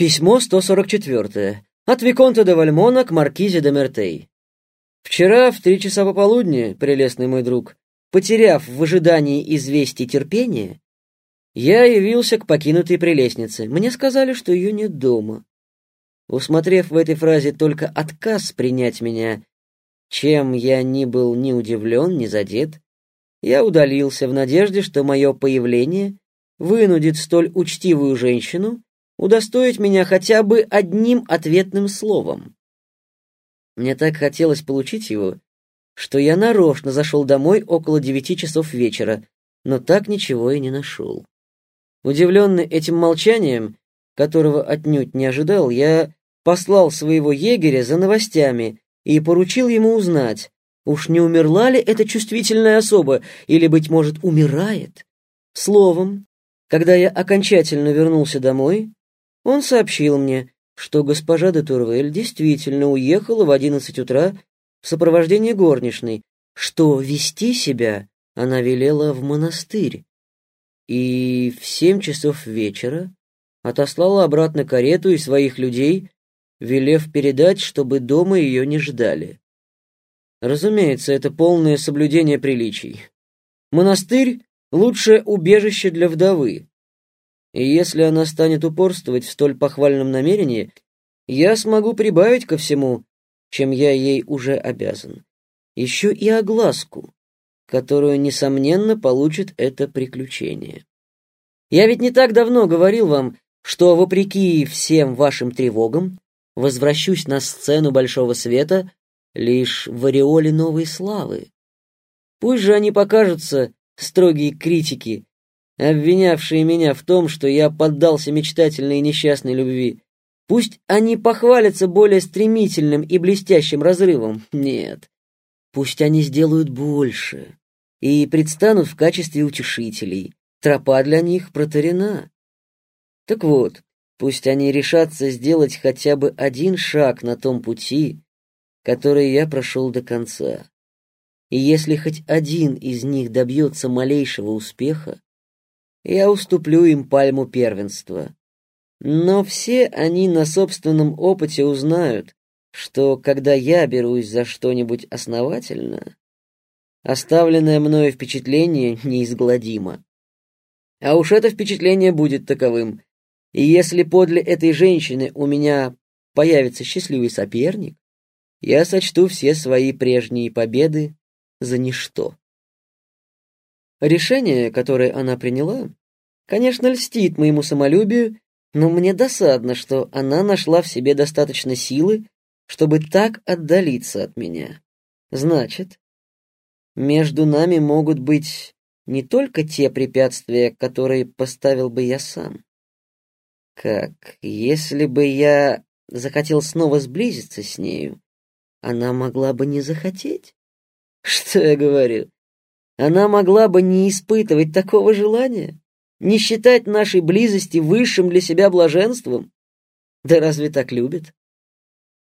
Письмо 144. От Виконта де Вальмона к Маркизе де Мертей. Вчера в три часа пополудни, прелестный мой друг, потеряв в ожидании известий терпения, я явился к покинутой прелестнице. Мне сказали, что ее нет дома. Усмотрев в этой фразе только отказ принять меня, чем я ни был ни удивлен, ни задет, я удалился в надежде, что мое появление вынудит столь учтивую женщину удостоить меня хотя бы одним ответным словом. Мне так хотелось получить его, что я нарочно зашел домой около девяти часов вечера, но так ничего и не нашел. Удивленный этим молчанием, которого отнюдь не ожидал, я послал своего егеря за новостями и поручил ему узнать, уж не умерла ли эта чувствительная особа или, быть может, умирает. Словом, когда я окончательно вернулся домой, он сообщил мне, что госпожа де Турвель действительно уехала в одиннадцать утра в сопровождении горничной, что вести себя она велела в монастырь, и в семь часов вечера отослала обратно карету и своих людей, велев передать, чтобы дома ее не ждали. Разумеется, это полное соблюдение приличий. Монастырь — лучшее убежище для вдовы, и если она станет упорствовать в столь похвальном намерении, я смогу прибавить ко всему, чем я ей уже обязан. Еще и огласку, которую, несомненно, получит это приключение. Я ведь не так давно говорил вам, что, вопреки всем вашим тревогам, возвращусь на сцену Большого Света лишь в ореоле новой славы. Пусть же они покажутся, строгие критики, обвинявшие меня в том, что я поддался мечтательной и несчастной любви. Пусть они похвалятся более стремительным и блестящим разрывом. Нет. Пусть они сделают больше и предстанут в качестве утешителей. Тропа для них протарена. Так вот, пусть они решатся сделать хотя бы один шаг на том пути, который я прошел до конца. И если хоть один из них добьется малейшего успеха, я уступлю им пальму первенства. Но все они на собственном опыте узнают, что когда я берусь за что-нибудь основательно, оставленное мною впечатление неизгладимо. А уж это впечатление будет таковым. И если подле этой женщины у меня появится счастливый соперник, я сочту все свои прежние победы за ничто. Решение, которое она приняла, конечно, льстит моему самолюбию, но мне досадно, что она нашла в себе достаточно силы, чтобы так отдалиться от меня. Значит, между нами могут быть не только те препятствия, которые поставил бы я сам. Как, если бы я захотел снова сблизиться с нею, она могла бы не захотеть? Что я говорю? Она могла бы не испытывать такого желания? Не считать нашей близости высшим для себя блаженством? Да разве так любит?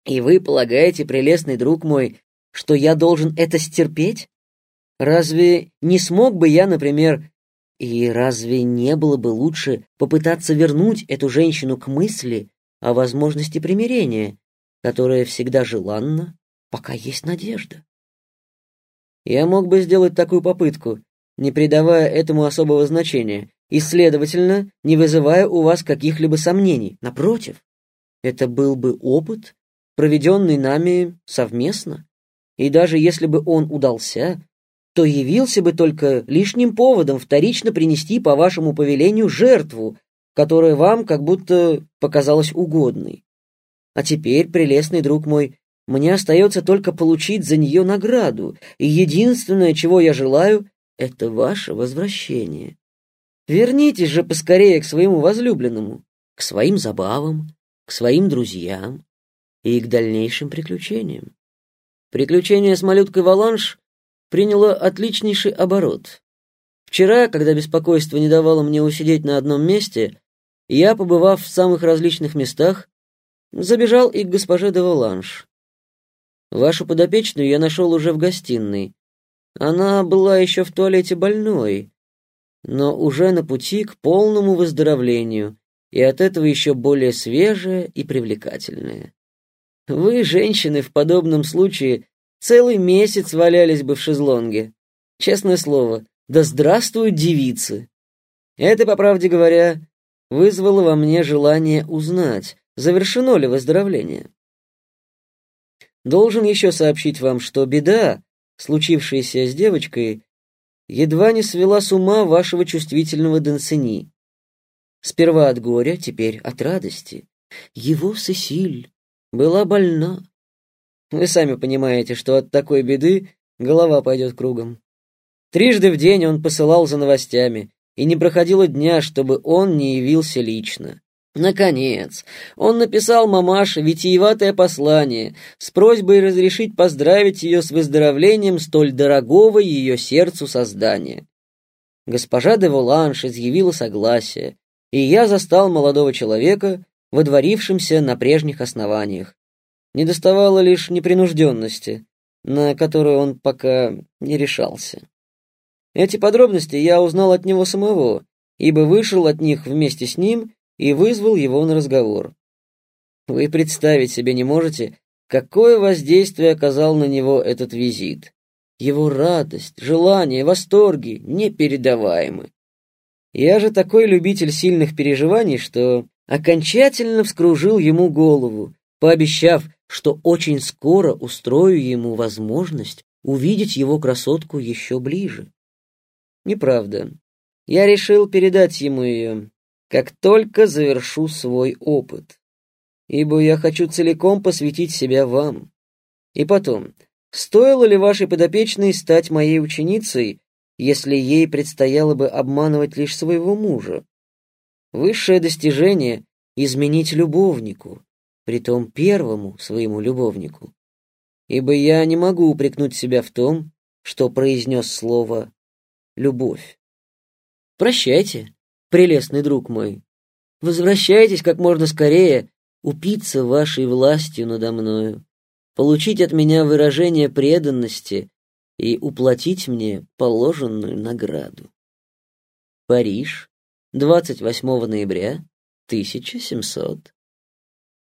И вы полагаете, прелестный друг мой, что я должен это стерпеть? Разве не смог бы я, например, и разве не было бы лучше попытаться вернуть эту женщину к мысли о возможности примирения, которая всегда желанна, пока есть надежда? Я мог бы сделать такую попытку, не придавая этому особого значения, и, следовательно, не вызывая у вас каких-либо сомнений. Напротив, это был бы опыт, проведенный нами совместно, и даже если бы он удался, то явился бы только лишним поводом вторично принести по вашему повелению жертву, которая вам как будто показалась угодной. А теперь, прелестный друг мой, мне остается только получить за нее награду, и единственное, чего я желаю, это ваше возвращение. Вернитесь же поскорее к своему возлюбленному, к своим забавам, к своим друзьям и к дальнейшим приключениям. Приключение с малюткой Валанш приняло отличнейший оборот. Вчера, когда беспокойство не давало мне усидеть на одном месте, я, побывав в самых различных местах, забежал и к госпоже де Валанш. Вашу подопечную я нашел уже в гостиной. Она была еще в туалете больной, но уже на пути к полному выздоровлению и от этого еще более свежее и привлекательное. Вы, женщины, в подобном случае целый месяц валялись бы в шезлонге. Честное слово, да здравствуют девицы! Это, по правде говоря, вызвало во мне желание узнать, завершено ли выздоровление. Должен еще сообщить вам, что беда, случившаяся с девочкой, едва не свела с ума вашего чувствительного Дансени. Сперва от горя, теперь от радости. Его Сесиль была больна. Вы сами понимаете, что от такой беды голова пойдет кругом. Трижды в день он посылал за новостями, и не проходило дня, чтобы он не явился лично. Наконец, он написал мамаше витиеватое послание с просьбой разрешить поздравить ее с выздоровлением столь дорогого ее сердцу создания. Госпожа де Воланш изъявила согласие, и я застал молодого человека, водворившимся на прежних основаниях. Не доставало лишь непринужденности, на которую он пока не решался. Эти подробности я узнал от него самого, ибо вышел от них вместе с ним и вызвал его на разговор. Вы представить себе не можете, какое воздействие оказал на него этот визит. Его радость, желание, восторги непередаваемы. Я же такой любитель сильных переживаний, что окончательно вскружил ему голову, пообещав, что очень скоро устрою ему возможность увидеть его красотку еще ближе. Неправда. Я решил передать ему ее, как только завершу свой опыт, ибо я хочу целиком посвятить себя вам. И потом, стоило ли вашей подопечной стать моей ученицей, если ей предстояло бы обманывать лишь своего мужа? Высшее достижение — изменить любовнику, притом первому своему любовнику. Ибо я не могу упрекнуть себя в том, что произнес слово «любовь». Прощайте, прелестный друг мой. Возвращайтесь как можно скорее, упиться вашей властью надо мною, получить от меня выражение преданности и уплатить мне положенную награду. Париж, 28 ноября 1700